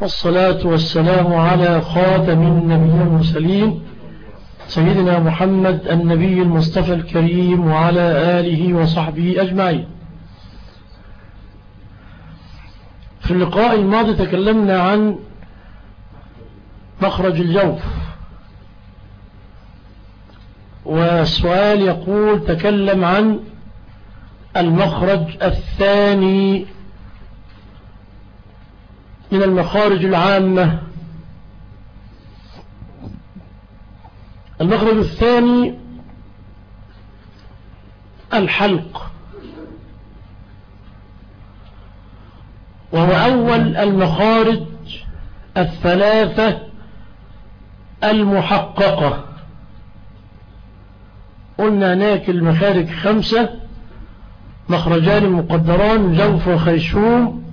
والصلاة والسلام على خاتم النبي المرسلين سيدنا محمد النبي المصطفى الكريم وعلى آله وصحبه أجمعين. في اللقاء الماضي تكلمنا عن مخرج الجوف. والسؤال يقول تكلم عن المخرج الثاني من المخارج العامة. المخرج الثاني الحلق. وهو أول المخارج الثلاثة المحققة. قلنا هناك المخارج خمسة مخرجان مقدران جوف وخيشوم.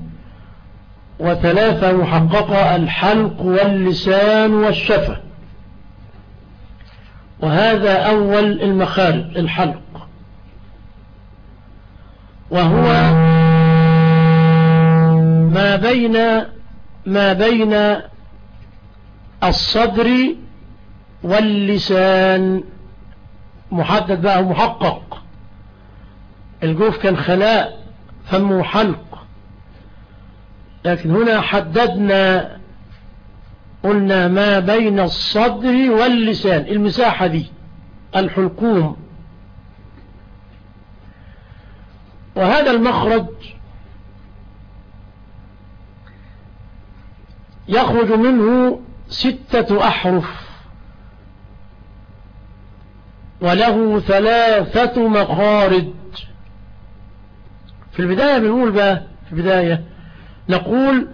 وثلاثة محققة الحلق واللسان والشفة. وهذا أول المخارج الحلق. وهو ما بين ما بين الصدر واللسان. محدد بقى محقق. الجوف كان خلاء فمه حلق. لكن هنا حددنا قلنا ما بين الصدر واللسان المساحة دي الحلقوم. وهذا المخرج يخرج منه ستة أحرف وله ثلاثة مخارج. في البداية بنقول بقى في البداية نقول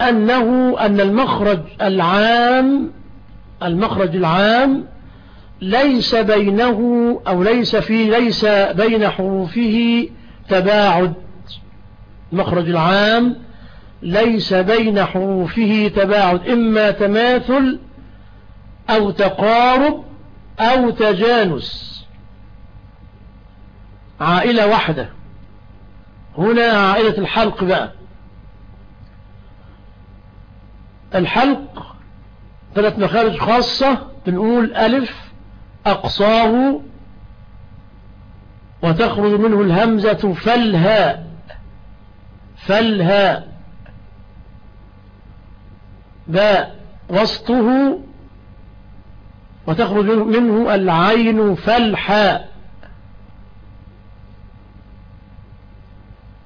أنه أن المخرج العام المخرج العام ليس بينه أو ليس في ليس بين حروفه تباعد. المخرج العام ليس بين حروفه تباعد إما تماثل أو تقارب أو تجانس. عائلة واحدة. هنا عائلة الحلق بقى. الحلق ثلاث مخارج خاصة بنقول ألف أقصاه وتخرج منه الهمزة فالهاء فالهاء. باء وسطه وتخرج منه العين فالحاء.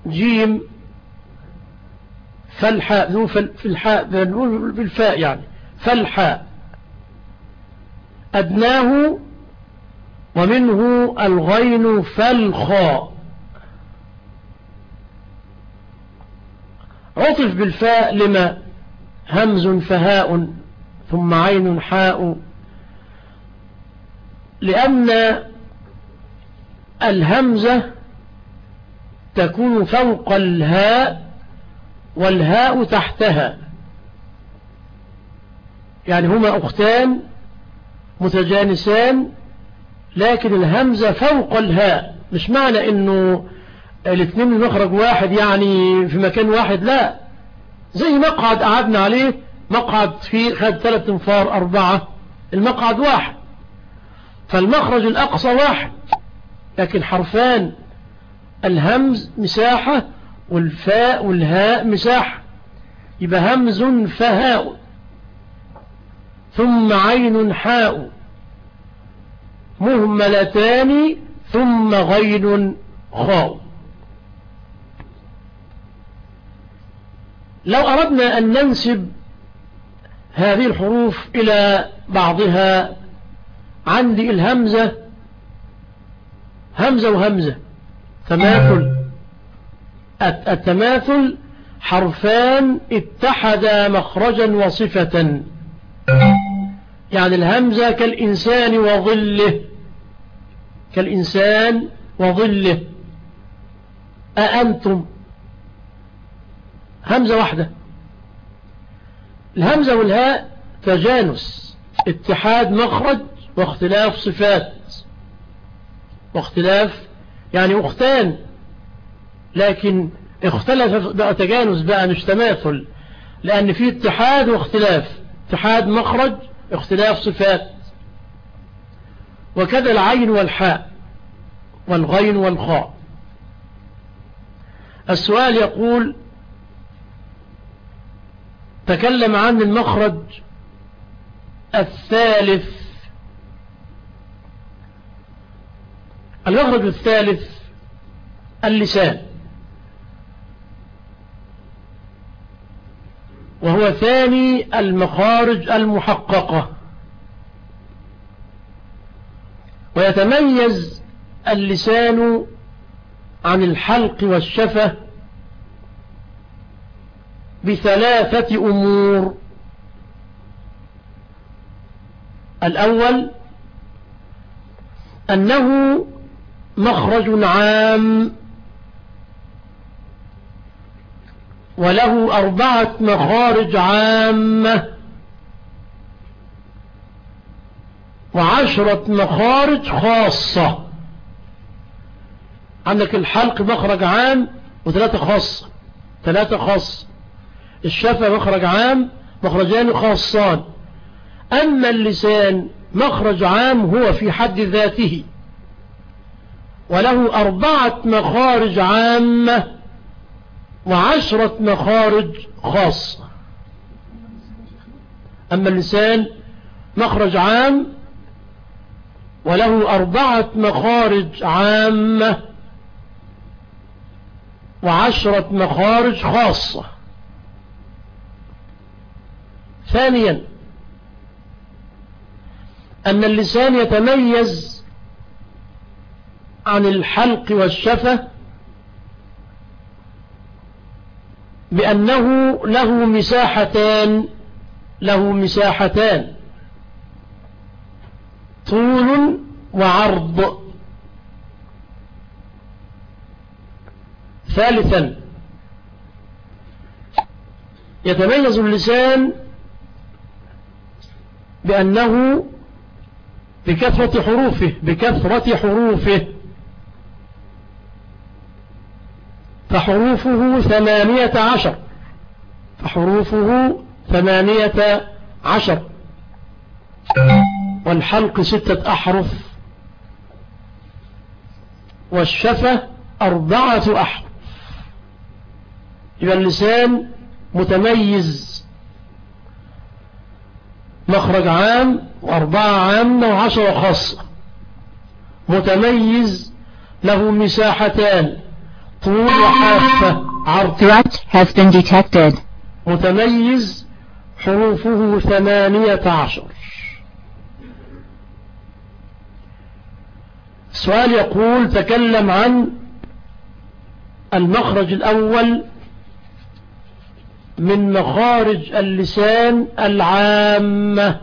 جيم فالحاء ذو في الحاء بالفاء يعني. فالحاء. أدناه ومنه الغين فالخاء. عطف بالفاء لما؟ همز فهاء ثم عين حاء. لأن الهمزة تكون فوق الهاء والهاء تحتها. يعني هما أختان متجانسان لكن الهمزة فوق الهاء. مش معنى إنه الاثنين مخرج واحد يعني في مكان واحد لا. زي مقعد قعدنا عليه مقعد فيه خد ثلاث انفار أربعة المقعد واحد. فالمخرج الأقصى واحد. لكن حرفان الهمز مساحة والفاء والهاء مساحة. يبقى همز فهاء. ثم عين حاء. مهملتان ثم غين خاء. لو أردنا أن ننسب هذه الحروف إلى بعضها عندي الهمزة همزة وهمزة. تماثل التماثل حرفان اتحدا مخرجا وصفة. يعني الهمزة كالإنسان وظله. كالإنسان وظله. أأنتم؟ همزة واحدة. الهمزة والهاء تجانس اتحاد مخرج واختلاف صفات. واختلاف يعني أختان. لكن اختلف بقى تجانس بقى مش تماثل لأن في اتحاد واختلاف اتحاد مخرج اختلاف صفات. وكذا العين والحاء والغين والخاء. السؤال يقول تكلم عن المخرج الثالث. المخرج الثالث اللسان. وهو ثاني المخارج المحققة. ويتميز اللسان عن الحلق والشفة بثلاثة أمور. الأول أنه مخرج عام وله أربعة مخارج عامة. وعشرة مخارج خاصة. عندك الحلق مخرج عام وثلاثة خاصة ثلاثة خاصة الشفة مخرج عام مخرجان خاصان. أما اللسان مخرج عام هو في حد ذاته. وله أربعة مخارج عامة. وعشرة مخارج خاصة. أما اللسان مخرج عام وله أربعة مخارج عامة وعشرة مخارج خاصة. ثانيا أن اللسان يتميز عن الحلق والشفة بأنه له مساحتان له مساحتان. طول وعرض. ثالثا يتميز اللسان بأنه بكثرة حروفه بكثرة حروفه. فحروفه ثمانية عشر. فحروفه ثمانية عشر. والحلق ستة أحرف. والشفة أربعة أحرف. يبقى اللسان متميز. مخرج عام وأربعة عامة وعشرة خاصة. متميز. له مساحتان. وحافة عرض. Threat has been detected. متميز حروفه ثمانية عشر. السؤال يقول تكلم عن المخرج الأول من مخارج اللسان العامة.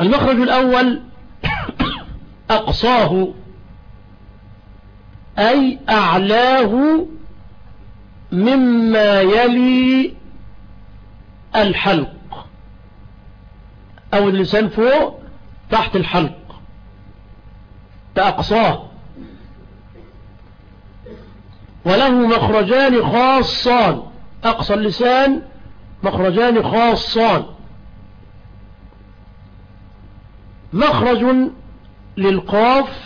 المخرج الأول أقصاه أي أعلاه مما يلي الحلق أو اللسان فوق تحت الحلق. تأقصاه وله مخرجان خاصان. أقصى اللسان مخرجان خاصان. مخرج للقاف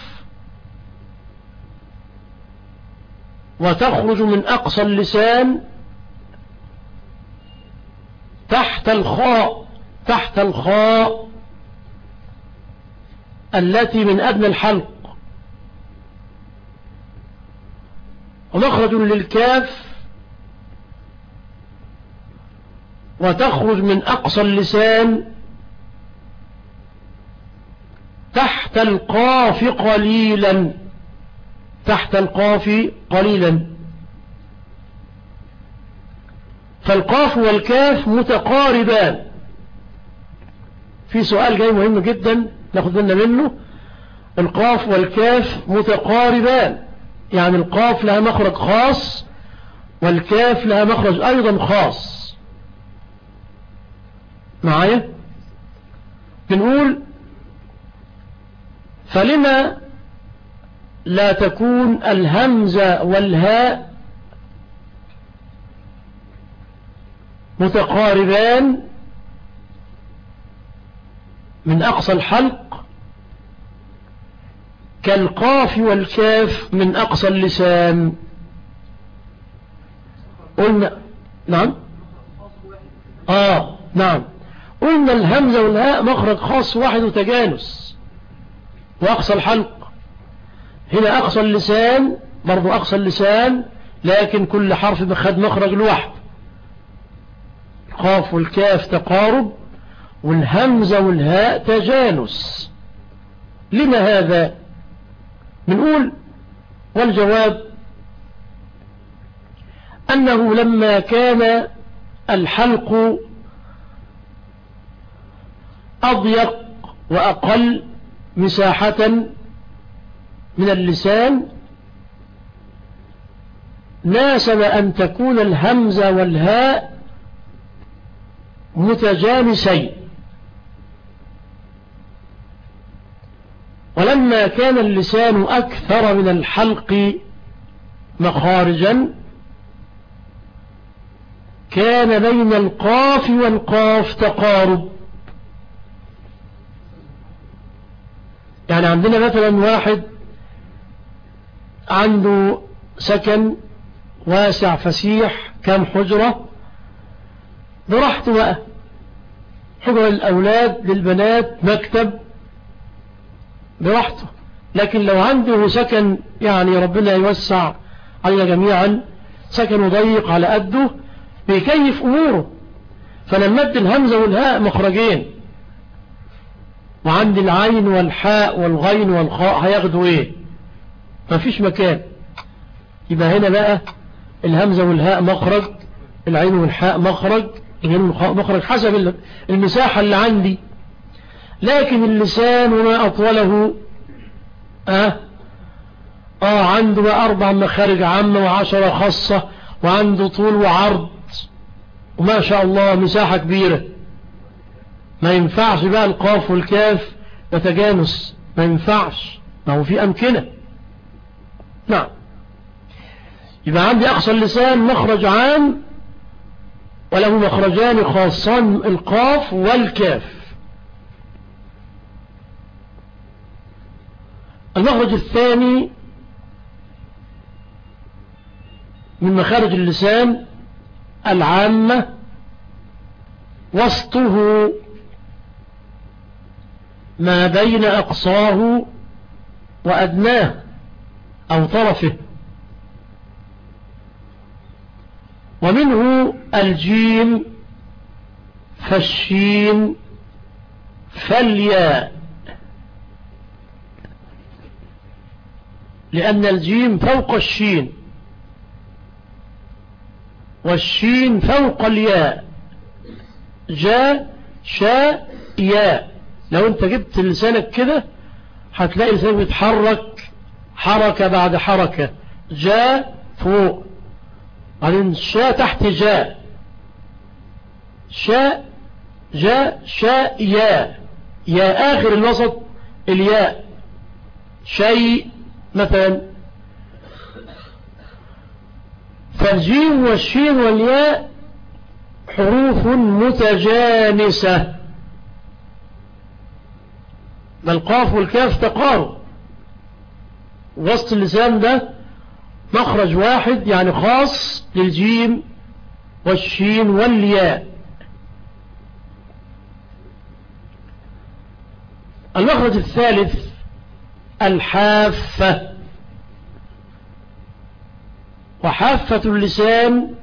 وتخرج من أقصى اللسان تحت الخاء تحت الخاء التي من أدنى الحلق. ومخرج للكاف وتخرج من أقصى اللسان تحت القاف قليلا. تحت القاف قليلا. فالقاف والكاف متقاربان. في سؤال جاي مهم جدا ناخد بالنا منه. القاف والكاف متقاربان. يعني القاف لها مخرج خاص والكاف لها مخرج أيضا خاص. معايا؟ بنقول فلما لا تكون الهمزة والهاء متقاربان من أقصى الحلق كالقاف والكاف من أقصى اللسان. قلنا نعم؟ آه نعم. قلنا الهمزة والهاء مخرج خاص واحد وتجانس. وأقصى الحلق. هنا أقصى اللسان برضو أقصى اللسان لكن كل حرف بخد مخرج لوحده. القاف والكاف تقارب والهمزة والهاء تجانس. لما هذا؟ بنقول والجواب أنه لما كان الحلق أضيق وأقل مساحة من اللسان. ناسب أن تكون الهمزة والهاء متجانسين. ولما كان اللسان أكثر من الحلق مخارجا كان بين القاف والقاف تقارب. يعني عندنا مثلا واحد عنده سكن واسع فسيح كم حجرة؟ براحته بقى. حجرة للأولاد للبنات مكتب براحته. لكن لو عنده سكن يعني ربنا يوسع علينا جميعا سكن ضيق على قده بيكيف أموره. فلما ادي الهمزة والهاء مخرجين. وعند العين والحاء والغين والخاء هياخدوا إيه؟ مفيش مكان. يبقى هنا بقى الهمزة والهاء مخرج العين والحاء مخرج الغين والخاء مخرج حسب المساحة اللي عندي. لكن اللسان وما أطوله أه آه عنده أربع مخارج عامة وعشرة خاصة وعنده طول وعرض. وما شاء الله مساحة كبيرة. ما ينفعش بقى القاف والكاف يتجانس. ما ينفعش. ما هو في أمكنة. نعم. يبقى عندي أقصى اللسان مخرج عام وله مخرجان خاصان القاف والكاف. المخرج الثاني من مخارج اللسان العامة وسطه ما بين أقصاه وأدناه أو طرفه. ومنه الجيم فالشين فالياء. لأن الجيم فوق الشين والشين فوق الياء. جاء شاء ياء. لو انت جبت لسانك كده هتلاقي لسانك بيتحرك حركة بعد حركة. جاء فوق. بعدين شاء تحت جاء. شاء جاء شاء ياء. يا آخر الوسط الياء. شيء مثلا. فالجيم والشين والياء حروف متجانسة. القاف والكاف تقارب. وسط اللسان ده مخرج واحد يعني خاص للجيم والشين والياء. المخرج الثالث الحافة. وحافة اللسان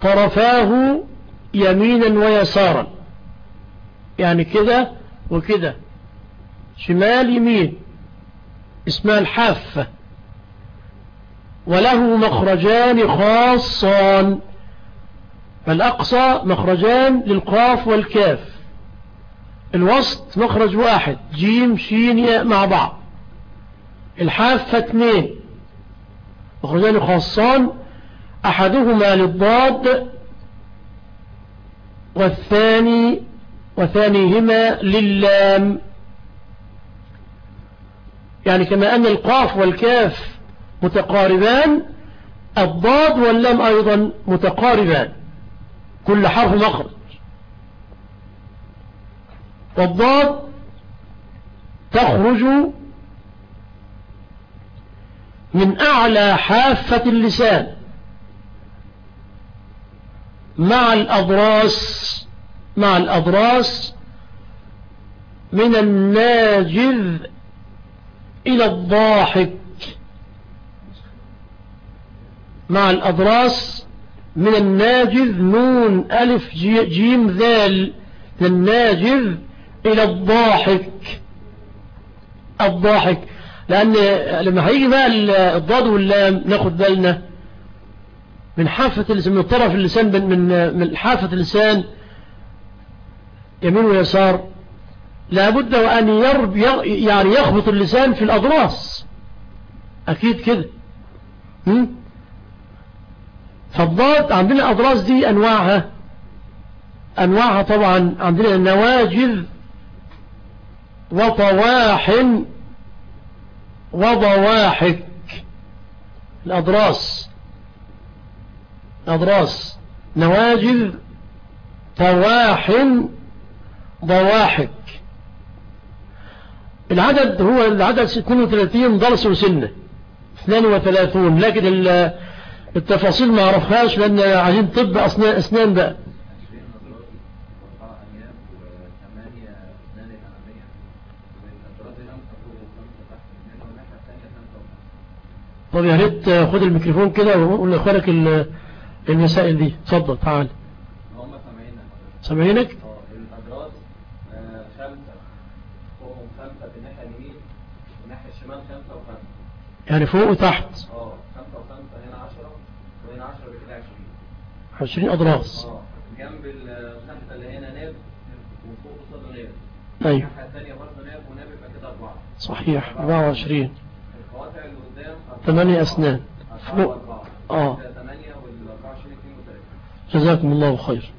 طرفاه يمينا ويسارا. يعني كده وكده شمال يمين اسمها الحافة وله مخرجان خاصان. فالأقصى مخرجان للقاف والكاف. الوسط مخرج واحد جيم شين ياء مع بعض. الحافة اثنين مخرجان خاصان. أحدهما للضاد والثاني وثانيهما للام. يعني كما أن القاف والكاف متقاربان الضاد واللام أيضا متقاربان كل حرف مخرج. والضاد تخرج من أعلى حافة اللسان مع الأضراس. مع الأضراس من الناجذ إلى الضاحك. مع الأضراس من الناجذ نون ألف جيم ذال من الناجذ إلى الضاحك. الضاحك. لأن لما هيجي بقى الضاد واللام ناخد بالنا من حافة اللسان من طرف اللسان من من حافة اللسان يمين ويسار لابد وأن يرب يعني يخبط اللسان في الأضراس. أكيد كده. فالضاد عندنا الأضراس دي أنواعها. أنواعها طبعا عندنا نواجذ وطواحن وضواحك. الأضراس. الأضراس. نواجذ طواحن ضواحك. العدد هو العدد 32 ضرس وسنة 32 لكن التفاصيل ما عرفهاش لأن عايزين طب أسنان, بقى. طب يا ريت خد الميكروفون كده وقول لإخوانك المسائل دي. اتفضل تعال. هم سامعينك سامعينك الأدراس آه، خمسة فوقهم خمسة في الناحية اليمين والناحية الشمال خمسة وخمسة يعني فوق وتحت. آه خمسة وخمسة هنا عشرة وهنا عشرة بكده عشرين. عشرين أضراس. آه جنب الخمسة اللي هنا ناب وفوق قصاده ناب. أيوه. الناحية الثانية برضه ناب وناب يبقى كده أربعة. صحيح 24 القواطع اللي قدام أربعة. ثمانية أسنان. أربعة فوق. وعشرين اتنين وتلاتة. جزاكم الله خير.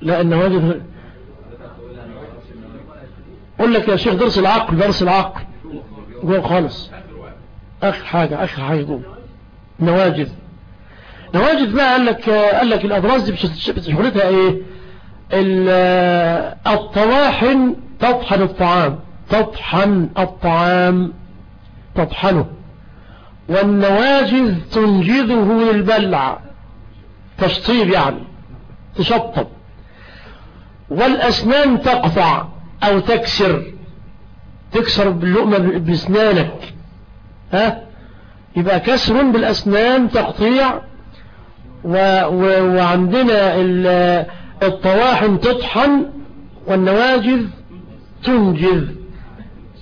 لا النواجذ قول لك يا شيخ درس العقل درس العقل. جوه خالص. آخر حاجة آخر حاجة جوه نواجذ. نواجذ بقى قال لك قال لك الاضراس دي شغلتها إيه؟ ال- الطواحن تطحن الطعام. تطحن الطعام. تطحنه. والنواجذ تنجذه للبلع. تشطيب يعني. تشطب. والأسنان تقطع. أو تكسر تكسر باللقمة بأسنانك ها؟ يبقى كسر بالأسنان تقطيع و و وعندنا ال- الطواحن تطحن والنواجذ تنجذ.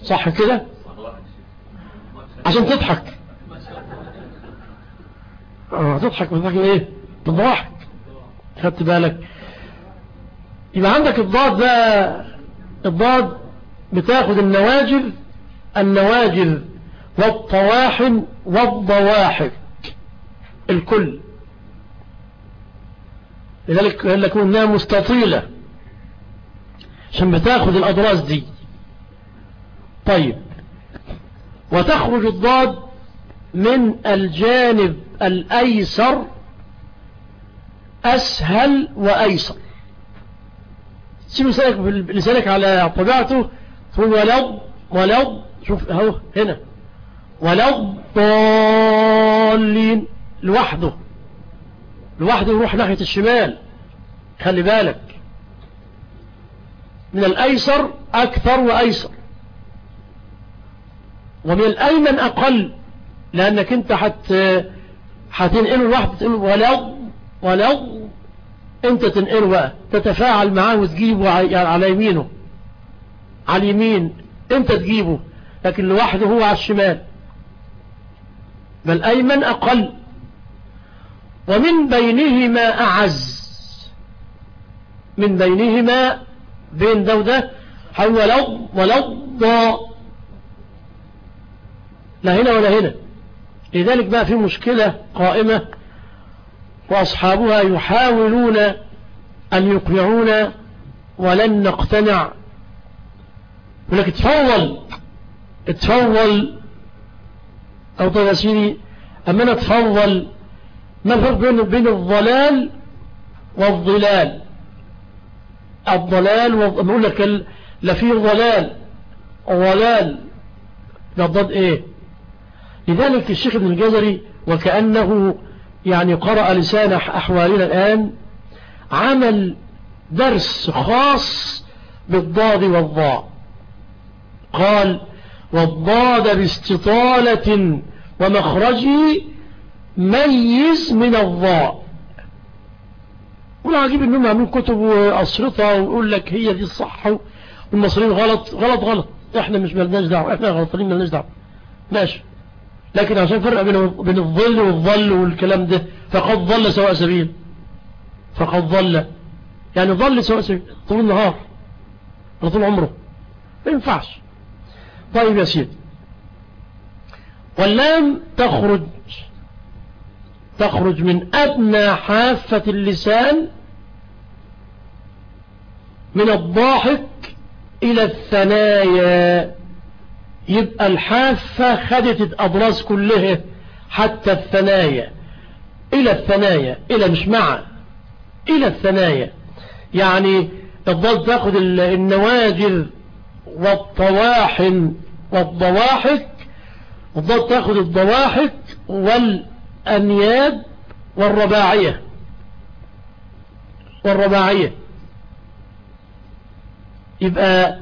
صح كده؟ عشان تضحك. آه تضحك بتضحك إيه؟ بتضحك خدت بالك. يبقى عندك الضاد بقى الضاد بتاخد النواجذ النواجذ والطواحن والضواحك الكل. لذلك قال لك إنها مستطيلة عشان بتاخد الأضراس دي. طيب. وتخرج الضاد من الجانب الأيسر أسهل وأيسر. سيب لسانك, لسانك على طبيعته تقول ولو ولو شوف اهو هنا. ولو ضالين لوحده. لوحده يروح ناحية الشمال. خلي بالك. من الأيسر أكثر وأيسر. ومن الأيمن أقل. لأنك أنت حت هتنقله لوحده ولو ولو أنت تنقله بقى تتفاعل معاه وتجيبه على يمينه. على اليمين أنت تجيبه لكن لوحده هو على الشمال. بل أيمن أقل. ومن بينهما أعز. من بينهما بين ده وده هو ولو ولو لا هنا ولا هنا. لذلك بقى في مشكلة قائمة وأصحابها يحاولون أن يقنعونا ولن نقتنع. ولك اتفضل اتفضل أو طيب يا سيدي أما أنا أتفضل ما الفرق بين الضلال والضلال؟ الضلال بقول لك لا في ضلال ضلال. ضد إيه. لذلك الشيخ ابن الجزري وكأنه يعني قرأ لسان أحوالنا الآن عمل درس خاص بالضاد والضاء. قال والضاد باستطالة ومخرجه ميز من الضاء. والعجيب انهم عاملين كتب وأسرطة ويقول لك هي دي الصح والمصريين غلط غلط غلط. إحنا مش ملناش دعوة إحنا غلطانين ملناش دعوة. ماشي. لكن عشان فرق بين الظل والظل والكلام ده فقد ظل سواء سبيل. فقد ظل. يعني ظل سواء سبيل. طول النهار. طول عمره. ما ينفعش. طيب يا سيدي. واللام تخرج. تخرج من أدنى حافة اللسان من الضاحك إلى الثنايا. يبقى الحافة خدت الأبراز كلها حتى الثنايا. إلى الثنايا إلى مش مع إلى الثنايا. يعني الضاد تأخذ النواجر والطواحن والضواحك. الضاد تأخذ الضواحك والأنياب والرباعية. والرباعية. يبقى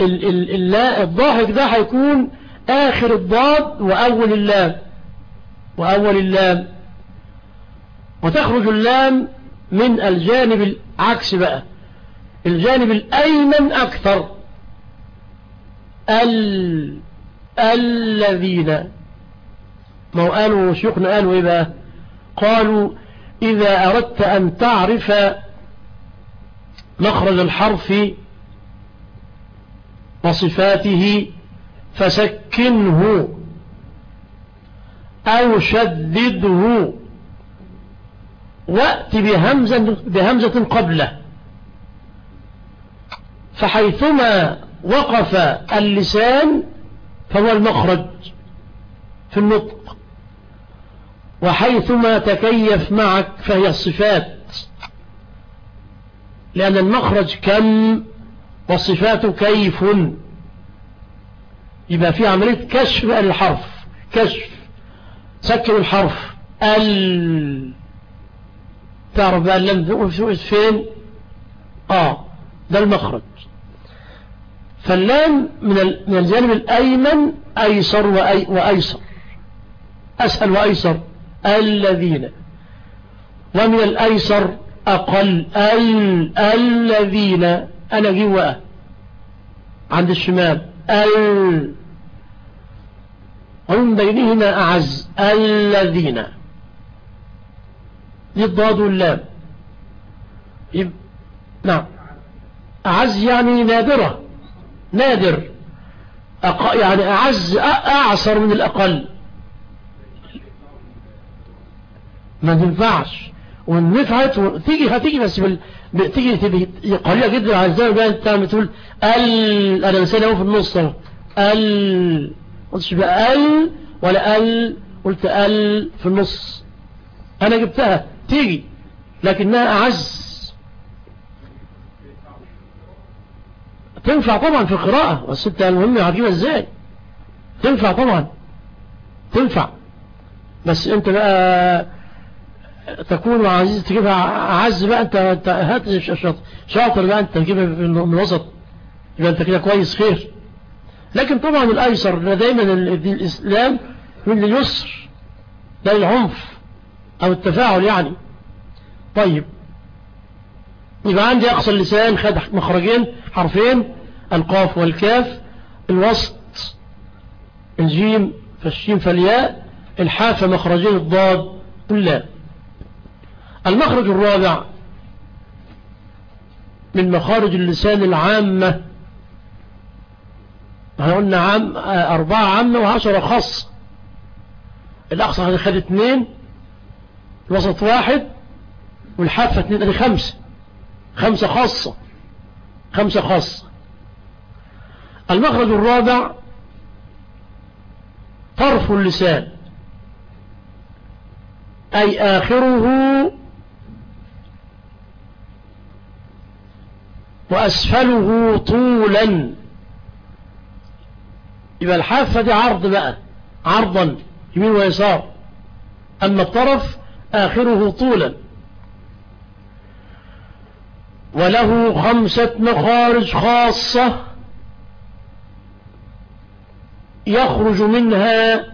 الضاحك ده هيكون آخر الضاد وأول اللام. وأول اللام. وتخرج اللام من الجانب العكس بقى. الجانب الأيمن أكثر. ال الذين. ما هو قالوا شيوخنا قالوا إيه بقى؟ قالوا إذا أردت أن تعرف مخرج الحرف وصفاته فسكنه أو شدده وأت بهمزة, بهمزة قبله. فحيثما وقف اللسان فهو المخرج في النطق. وحيثما تكيف معك فهي الصفات. لأن المخرج كم؟ والصفات كيف؟ يبقى في عملية كشف الحرف. كشف. سكن الحرف. ال. تعرف بقى اللم فين؟ آه. ده المخرج. فاللام من الجانب الأيمن أيسر وأي وأيسر. أسهل وأيسر. الذين. ومن الأيسر أقل. ال الذين. أنا جوا عند الشمال. ال ومن بينهما أعز. الذين. للضاد واللام. نعم. أعز يعني نادرة. نادر. أق... يعني أعز أعصر من الأقل. ما تنفعش. والنفعت تيجي هتيجي بس بال... تيجي تبقى قليلة جدا على الزمن بقى انت بتقول ال أنا مثلا اهو في النص أهو. ال قلتش بقى؟ ال ولا ال؟ قلت ال في النص. أنا جبتها. تيجي. لكنها أعز. تنفع طبعا في القراءة. بس انت المهم هتجيبها إزاي؟ تنفع طبعا. تنفع. بس انت بقى تكون عزيز تجيبها أعز بقى انت هات شاطر. بقى أنت تجيبها من الوسط. يبقى أنت كده كويس خير. لكن طبعا الأيسر دايما الإسلام من اليسر لا العنف أو التفاعل يعني. طيب. يبقى عندي أقصى اللسان خد مخرجين حرفين القاف والكاف الوسط الجيم فالشين فالياء الحافة مخرجين الضاد واللام المخرج الرابع من مخارج اللسان العامة. إحنا قلنا عام أربعة عامة وعشرة خاصة الأقصى خد اثنين الوسط واحد والحافة اثنين ادي خمسة خمسة خاصة. خمسة خاصة. المخرج الرابع طرف اللسان. أي آخره وأسفله طولا. يبقى الحافة دي عرض بقى عرضا يمين ويسار. أما الطرف آخره طولا. وله خمسة مخارج خاصة يخرج منها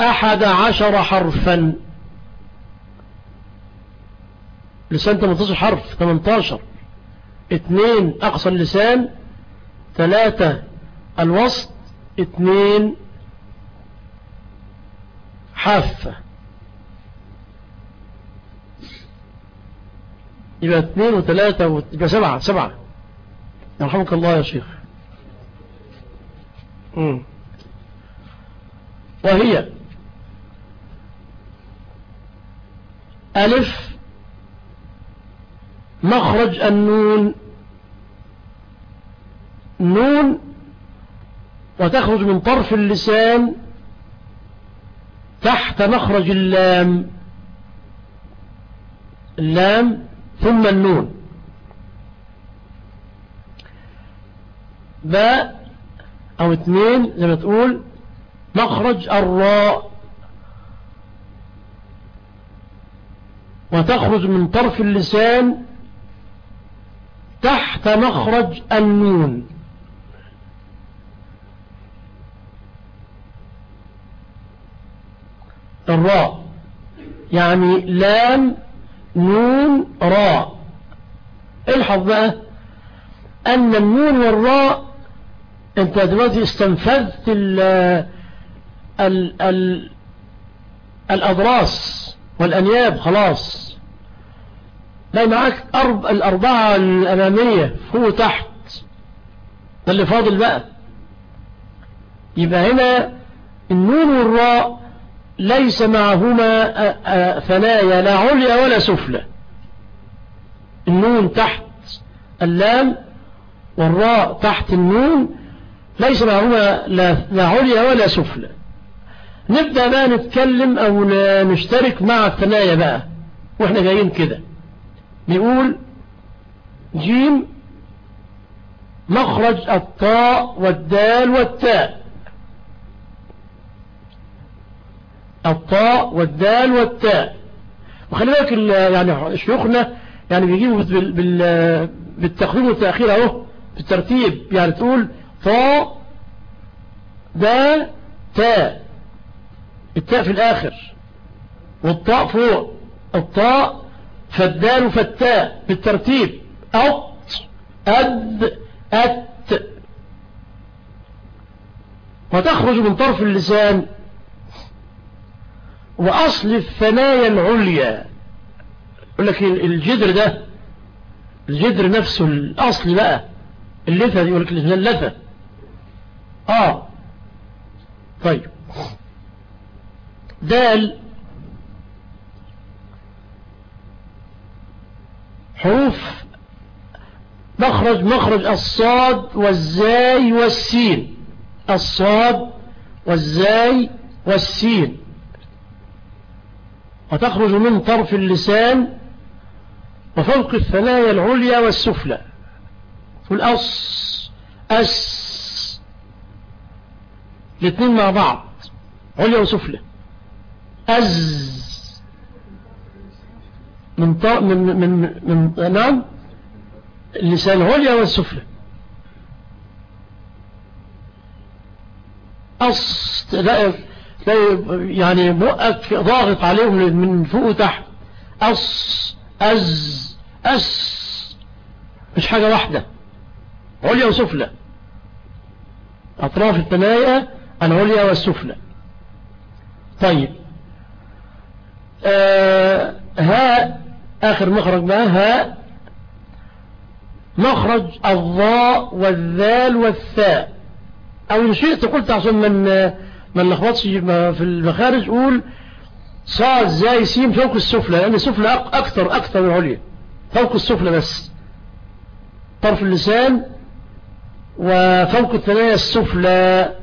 أحد عشر حرفا. لسان 18 حرف 18 اثنين أقصى اللسان ثلاثة الوسط اثنين حافة. يبقى اثنين وثلاثة و... يبقى سبعة سبعة. يرحمك الله يا شيخ. وهي ألف مخرج النون. نون وتخرج من طرف اللسان تحت مخرج اللام. اللام ثم النون. باء أو اثنين زي ما تقول مخرج الراء. وتخرج من طرف اللسان تحت مخرج النون. الراء. يعني لام نون راء. الحظ بقى أن النون والراء أنت دلوقتي استنفذت ال ال ال الأضراس والأنياب خلاص. لا معاك أرب الأربعة الأمامية فوق وتحت ده اللي فاضل بقى. يبقى هنا النون والراء ليس معهما ثنايا لا عليا ولا سفلى. النون تحت اللام والراء تحت النون ليس معهما لا عليا ولا سفلى. نبدأ بقى نتكلم أو نشترك مع الثنايا بقى. وإحنا جايين كده. نقول جيم مخرج الطاء والدال والتاء. الطاء والدال والتاء. وخلي بالك يعني شيوخنا يعني بيجيبوا بالتقديم والتأخير أهو بالترتيب يعني تقول طاء دا تاء. التاء في الآخر والطاء فوق. الطاء فالدال فالتاء بالترتيب. أط أد أت. وتخرج من طرف اللسان. وأصل الثنايا العليا. يقول لك الجدر ده الجدر نفسه الأصل بقى. اللثة دي يقول لك اللثة. آه. طيب. دال حروف مخرج مخرج الصاد والزاي والسين. الصاد والزاي والسين. وتخرج من طرف اللسان وفوق الثنايا العليا والسفلى. والأص أس. الاثنين مع بعض عليا وسفلى. أز. من ط... من من من نعم اللسان العليا والسفلى. أص يعني بقك ضاغط عليهم من فوق وتحت. أص أز أس. مش حاجة واحدة. عليا وسفلى. أطراف الثنايا العليا والسفلى. طيب. آه ها آخر مخرج بقى ها مخرج الضاء والذال والثاء. أو إن شئت قلت عشان من ما نلخبطش في المخارج قول صاد زاي سين فوق السفلى لأن السفلى أكثر أكثر من عليا. فوق السفلى بس. طرف اللسان وفوق الثنايا السفلى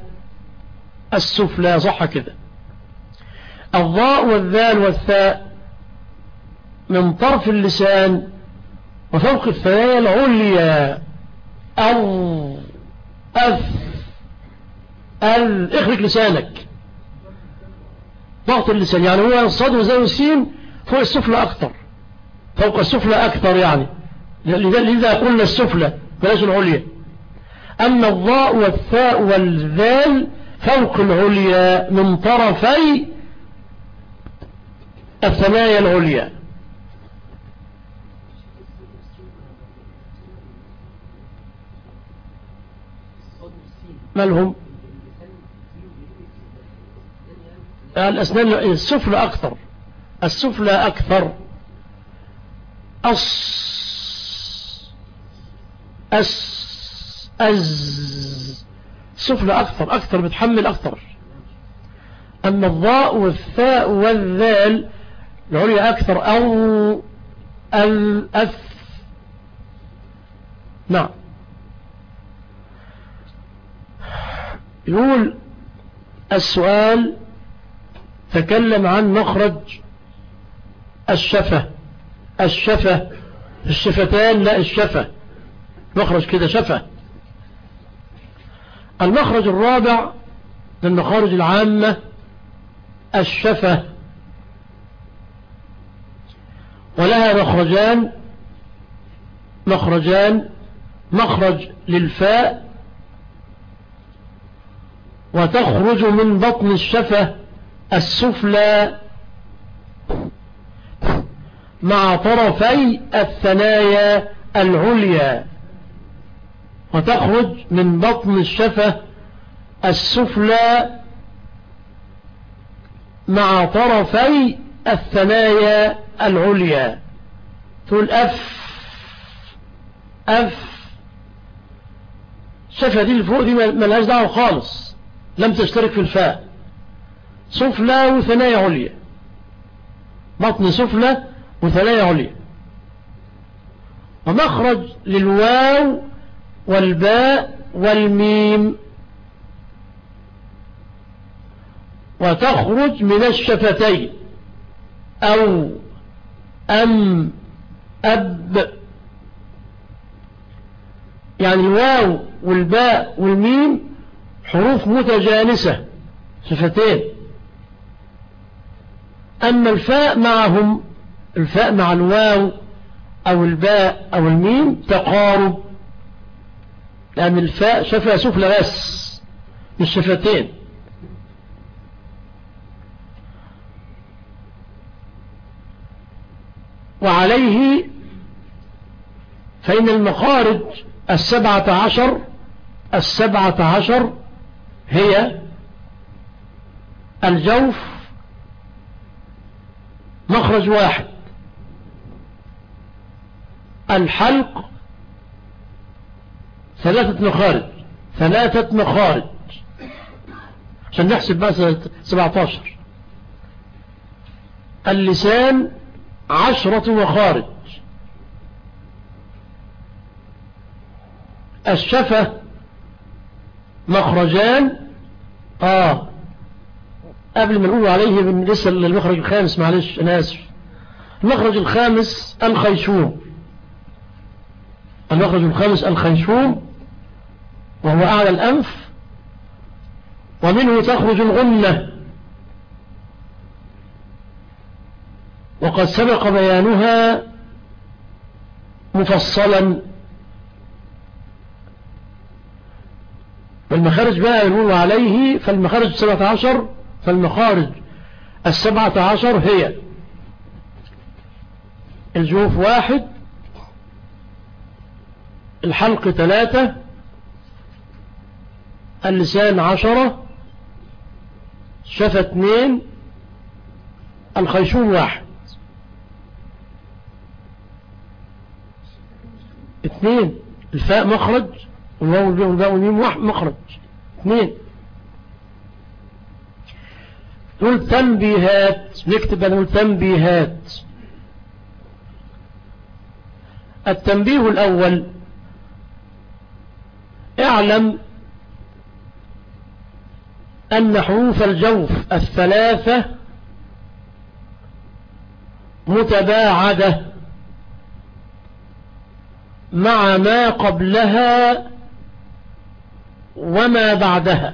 السفلى صح كده. الضاء والذال والثاء. من طرف اللسان وفوق الثنايا العليا. أو أف أل. اخرج لسانك. ضغط اللسان يعني هو الصاد وزي السين فوق السفلى أكثر. فوق السفلى أكثر يعني. لذا قلنا السفلى بلاش العليا. أما الضاء والثاء والذال فوق العليا من طرفي الثنايا العليا. مالهم الأسنان السفلى أكثر. السفلى أكثر. أص أس أز سفلى أكثر أكثر بتحمل أكثر. أما الضاء والثاء والذال العليا أكثر أو الأف نعم. يقول السؤال تكلم عن مخرج الشفة. الشفة الشفتان لا الشفة. مخرج كده شفة. المخرج الرابع من المخارج العامة الشفة. ولها مخرجان مخرجان مخرج للفاء وتخرج من بطن الشفة السفلى مع طرفي الثنايا العليا. وتخرج من بطن الشفة السفلى مع طرفي الثنايا العليا. تقول أف أف. الشفة دي اللي فوق دي ملهاش دعوة خالص. لم تشترك في الفاء. سفلى وثنايا عليا. بطن سفلى وثنايا عليا. ومخرج للواو والباء والميم. وتخرج من الشفتين. أو أم أب. يعني الواو والباء والميم حروف متجانسة شفتين أما الفاء معهم الفاء مع الواو أو الباء أو الميم تقارب لأن الفاء شفة سفلى بس مش شفتين وعليه فإن المخارج السبعة عشر السبعة عشر هي الجوف مخرج واحد. الحلق ثلاثة مخارج. ثلاثة مخارج. عشان نحسب بقى 17 اللسان عشرة مخارج. الشفة مخرجان. آه. قبل ما نقول عليه لسه المخرج الخامس معلش أنا آسف. المخرج الخامس الخيشوم. المخرج الخامس الخيشوم وهو أعلى الأنف ومنه تخرج الغنة. وقد سبق بيانها مفصلا فالمخارج بقى يقول عليه فالمخارج السبعة عشر فالمخارج السبعة عشر هي الجوف واحد الحلق ثلاثة اللسان عشرة شفة اثنين الخيشوم واحد. اثنين الفاء مخرج. والواو والباء والميم واحد مخرج. اثنين. نقول تنبيهات. نكتب نقول تنبيهات. التنبيه الأول اعلم أن حروف الجوف الثلاثة متباعدة مع ما قبلها وما بعدها.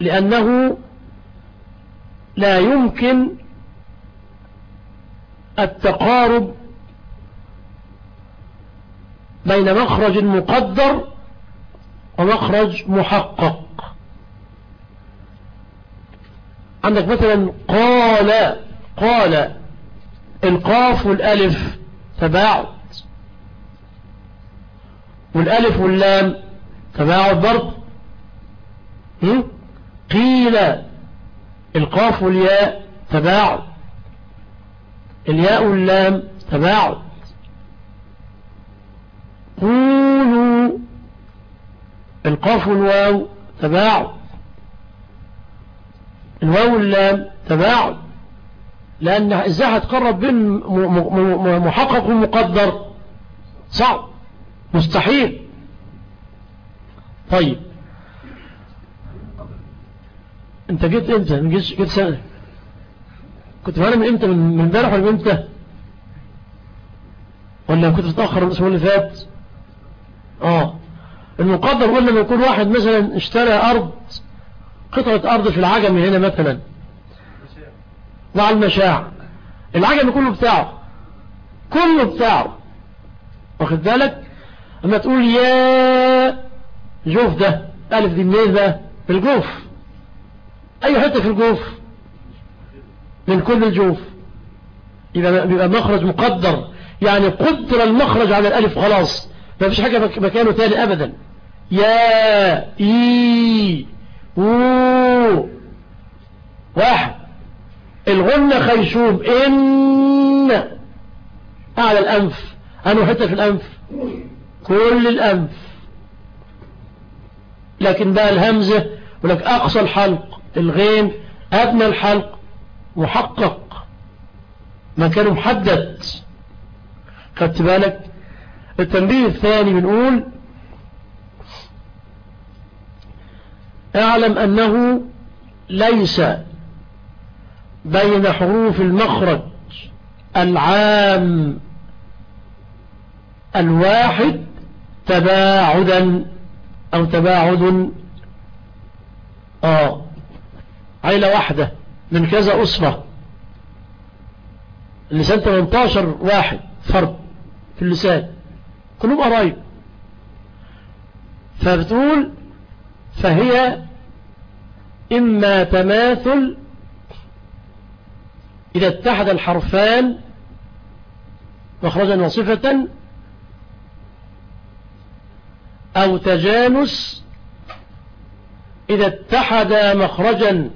لأنه لا يمكن التقارب بين مخرج مقدر ومخرج محقق. عندك مثلا قال قال القاف والالف تباعد والألف واللام. تباعد برضه قيل القاف والياء تباعد الياء واللام تباعد قولوا القاف والواو تباعد الواو واللام تباعد لأن إزاي هتقرب بين محقق ومقدر صعب. مستحيل. طيب. انت جيت إمتى؟ من جيت سنة. كنت معانا من إمتى؟ من امبارح ولا من إمتى؟ ولا كنت متأخر الأسبوع اللي فات؟ آه. المقدر قلنا لما يكون واحد مثلا اشترى أرض قطعة أرض في العجم هنا مثلا. مع المشاع. العجم كله بتاعه. كله بتاعه. واخد بالك؟ أما تقول يا جوف ده ألف دي منين ده؟ في الجوف. أي حتة في الجوف؟ من كل الجوف. يبقى بيبقى مخرج مقدر. يعني قدر المخرج على الألف خلاص. ما فيش حاجة مكانه تاني ابدا. يا إي و واحد. الغنة خيشوم. إن. أعلى الأنف. أنا حتة في الأنف؟ كل الأنف لكن بقى الهمزة ولك أقصى الحلق الغين أدنى الحلق محقق. مكانه محدد. خدت بالك؟ التنبيه الثاني بنقول اعلم أنه ليس بين حروف المخرج العام الواحد تباعدا أو تباعد آه عيلة واحدة من كذا أسرة. اللسان 18 واحد فرد في اللسان كلهم قرايب. فبتقول فهي إما تماثل إذا اتحد الحرفان مخرجا وصفة أو تجانس إذا اتحد مخرجا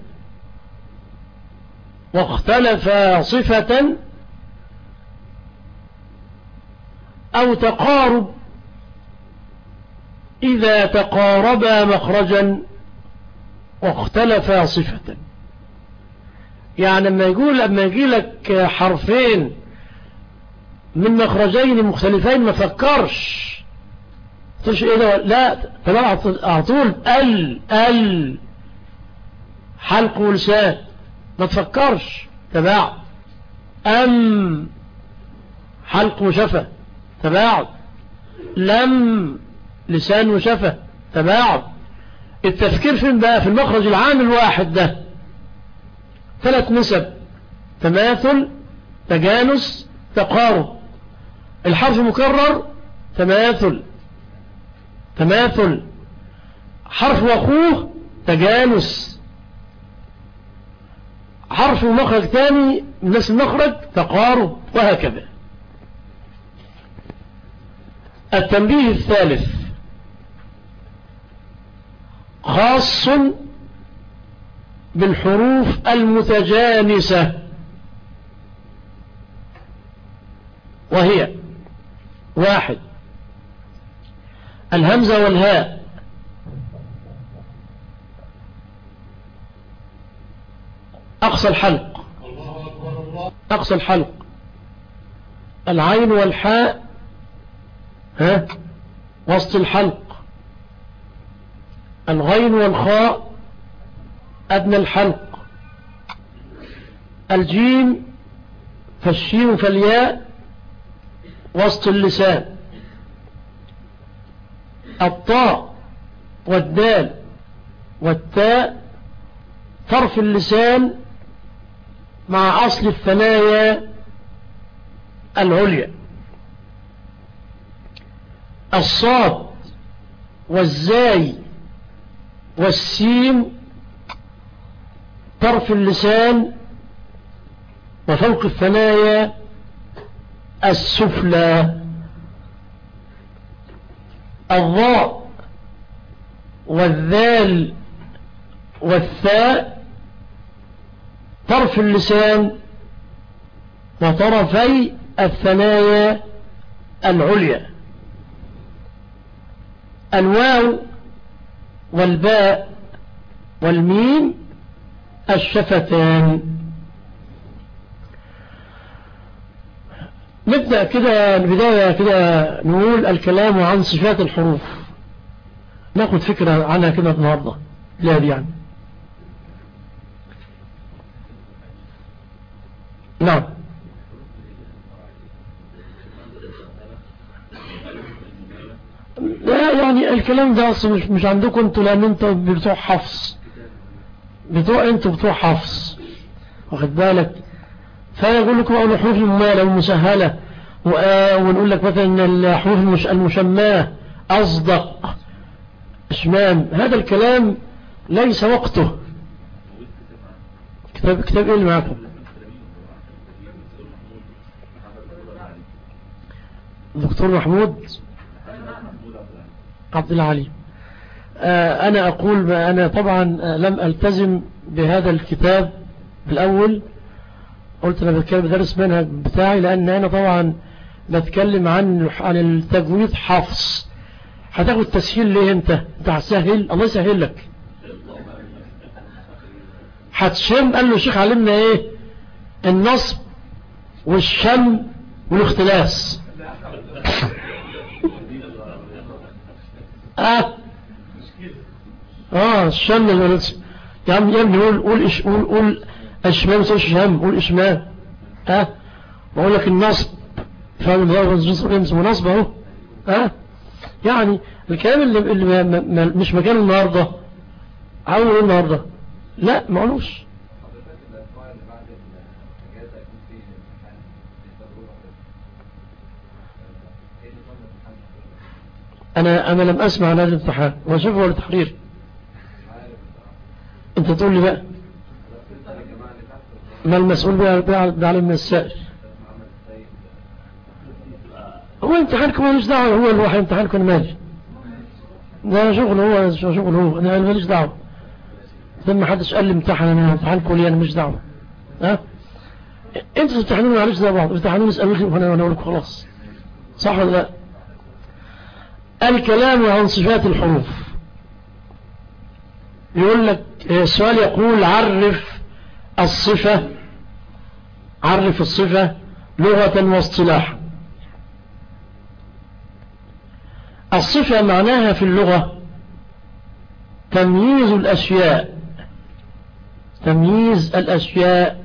واختلف صفة أو تقارب إذا تقاربا مخرجا واختلفا صفة. يعني لما يقول لما يجي لك حرفين من مخرجين مختلفين ما فكرش. تقولش إيه ده لا تمام على طول ال ال. حلق ولسان. ما تفكرش. تباعد. أم. حلق وشفة تباعد. لم. لسان وشفة تباعد. التفكير فين بقى؟ في المخرج العام الواحد ده. ثلاث نسب. تماثل تجانس تقارب. الحرف مكرر تماثل. تماثل حرف واخوه تجانس. حرف ومخرج ثاني نفس المخرج تقارب وهكذا. التنبيه الثالث خاص بالحروف المتجانسة. وهي واحد الهمزة والهاء. أقصى الحلق. أقصى الحلق. العين والحاء. ها؟ وسط الحلق. الغين والخاء. أدنى الحلق. الجيم فالشين فالياء. وسط اللسان. الطاء والدال والتاء طرف اللسان مع أصل الثنايا العليا. الصاد والزاي والسين طرف اللسان وفوق الثنايا السفلى. الضاء والذال والثاء طرف اللسان وطرفي الثنايا العليا. الواو والباء والميم الشفتان. نبدأ كده البداية كده نقول الكلام عن صفات الحروف. ناخد فكرة عنها كده النهاردة لا دي يعني. نعم. لا يعني الكلام ده أصلا مش, مش عندكم أنتوا لأن أنتوا بتوع حفص بتوع أنتوا بتوع حفص واخد بالك؟ فانا أقول لكم اول الحروف الممالة والمسهلة ونقول لك مثلا الحروف المشماة أصدق اشمام هذا الكلام ليس وقته. كتاب كتاب إيه اللي معكم دكتور محمود عبد العلي آه أنا أقول أنا طبعا لم ألتزم بهذا الكتاب الأول قلت أنا بتكلم بدرس منهج بتاعي لأن أنا طبعا بتكلم عن عن التجويد حفص. هتاخد تسهيل ليه أنت؟ أنت هتسهل؟ الله يسهل لك. هتشم؟ قال له شيخ علمنا إيه؟ النصب والشم والاختلاس. آه. آه الشم يا عم يا ابني قول قول قول اشمام ما شم قول اشمام آه بقول لك النصب. فاهم ده اسمه نصب؟ أهو. آه يعني الكلام اللي, اللي ما ما مش مكان النهارده. عاوز إيه النهارده. لا ما قالوش أنا أنا لم أسمع عن هذا الامتحان وأشوفه هو التحرير أنت تقول لي بقى. ما المسؤول بعلم من السائل هو امتحانكم ماليش دعوة هو الواحد امتحانكم مالي ده شغل هو شغل هو. أنا ماليش دعوة. لما حدش قال لي امتحن أنا امتحانكم لي أنا مش دعوة. ها؟ أنتوا تمتحنوني معلش زي بعض. امتحنوني اسألوني وأنا أقول لكم خلاص. صح ولا لا؟ الكلام عن صفات الحروف. يقول لك السؤال يقول عرف الصفة عرف الصفة لغة واصطلاحا الصفة معناها في اللغة تمييز الأشياء. تمييز الأشياء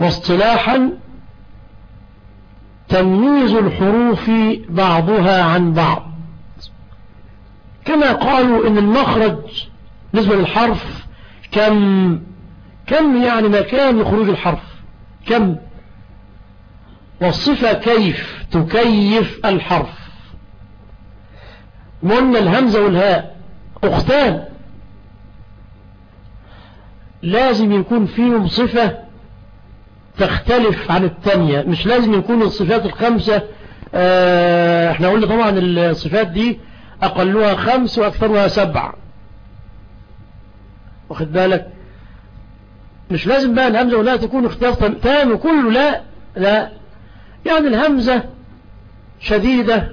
واصطلاحا تمييز الحروف بعضها عن بعض. كما قالوا إن المخرج بالنسبة للحرف كم؟ كم يعني مكان لخروج الحرف؟ كم؟ والصفة كيف تكيف الحرف؟ قلنا الهمزة والهاء؟ أختان. لازم يكون فيهم صفة تختلف عن الثانية. مش لازم يكون الصفات الخمسة آه إحنا قلنا طبعا الصفات دي أقلها خمس وأكثرها سبع واخد بالك؟ مش لازم بقى الهمزة ولا تكون اختلاف تام وكله لا لا. يعني الهمزة شديدة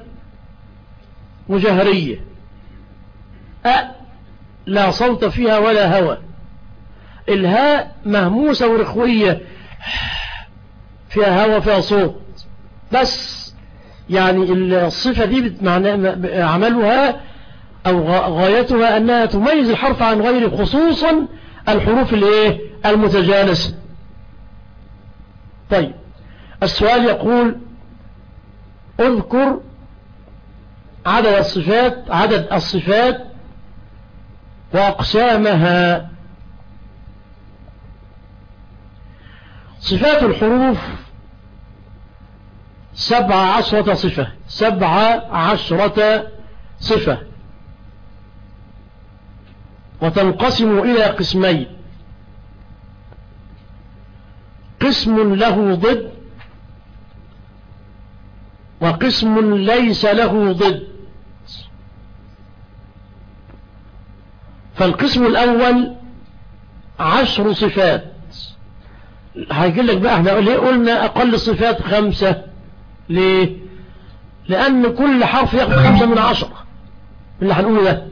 وجهرية أ لا صوت فيها ولا هوى. الهاء مهموسة ورخوية. فيها هوا فيها صوت. بس يعني الصفة دي عملها أو غايتها أنها تميز الحرف عن غيره خصوصا الحروف الايه المتجانسة طيب السؤال يقول اذكر عدد الصفات عدد الصفات وأقسامها. صفات الحروف سبع عشرة صفة سبع عشرة صفة. وتنقسم إلى قسمين قسم له ضد وقسم ليس له ضد. فالقسم الأول عشر صفات. هيقول لك بقى إحنا ليه قلنا أقل صفات خمسة؟ ليه؟ لأن كل حرف ياخد خمسة من عشرة. اللي هنقوله ده.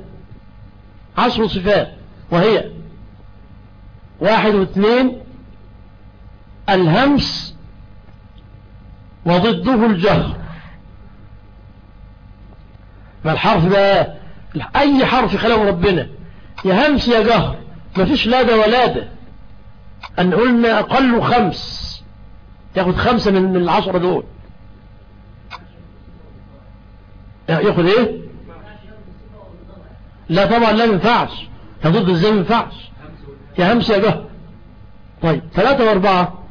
عشر صفات. وهي واحد واثنين الهمس وضده الجهر. فالحرف ده؟ أي حرف خلقه ربنا. يا همس يا جهر. مفيش لا ده ولا ده. أن قلنا أقل خمس. ياخد خمسة من العشرة دول. ياخد إيه؟ لا طبعا لا ينفعش. ضد إزاي ما ينفعش؟ يا همس يا جهر. طيب ثلاثة وأربعة.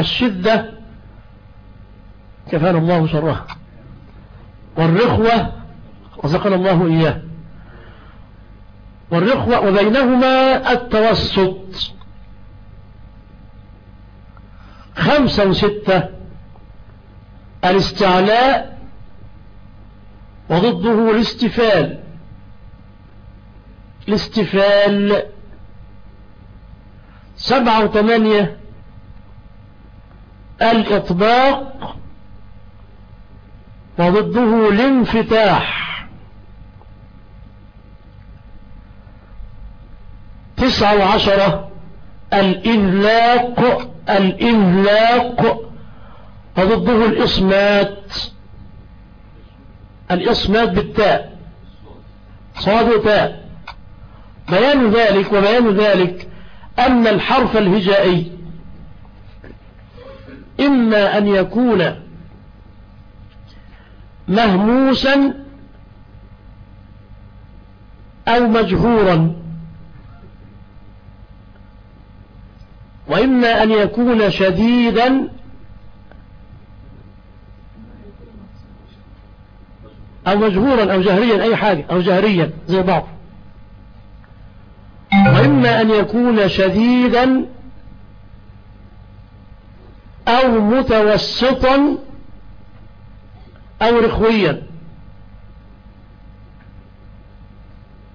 الشدة كفانا الله شرها. والرخوة رزقنا الله إياه. والرخوة وبينهما التوسط. خمسة وستة. الاستعلاء وضده الاستفال. الاستفال. سبعة وثمانية. الإطباق وضده الانفتاح. تسعة وعشرة الإذلاق الإذلاق وضده الإصمات. الإصمات بالتاء. صاد وتاء. بيان ذلك وبيان ذلك أن الحرف الهجائي إما أن يكون مهموسا أو مجهورا. وإما أن يكون شديدا أو مجهورا أو جهريا أي حاجة أو جهريا زي بعض. وإما أن يكون شديدا أو متوسطا أو رخويا.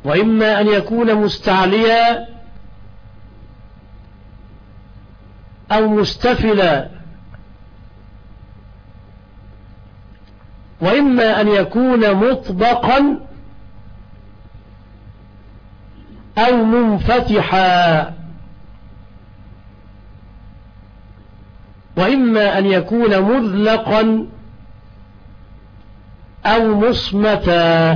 وإما أن يكون مستعليا أو مستفلا. وإما أن يكون مطبقا أو منفتحا. وإما أن يكون مذلقا أو مصمتا.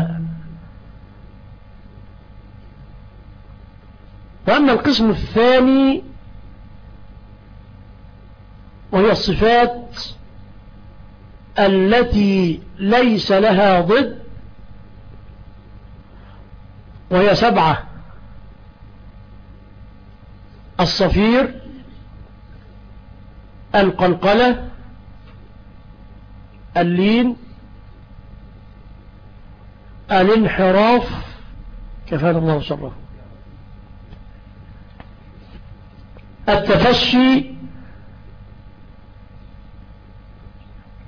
وأما القسم الثاني وهي الصفات التي ليس لها ضد وهي سبعة. الصفير القلقلة اللين الانحراف كفانا الله شره التفشي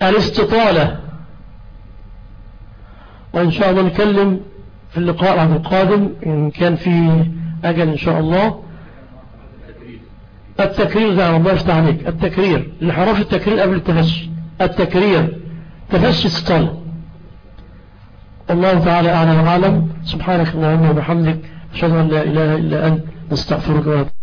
الاستطالة. وإن شاء الله نكلم في اللقاء القادم إن كان في أجل إن شاء الله. التكرير زي الله يفتح عليك التكرير. الحرف التكرير قبل التفشي التكرير. تفشي استطالة الله تعالى أعلم وأعلم. سبحانك اللهم وبحمدك. أشهد أن لا إله إلا أنت. نستغفرك ونتوب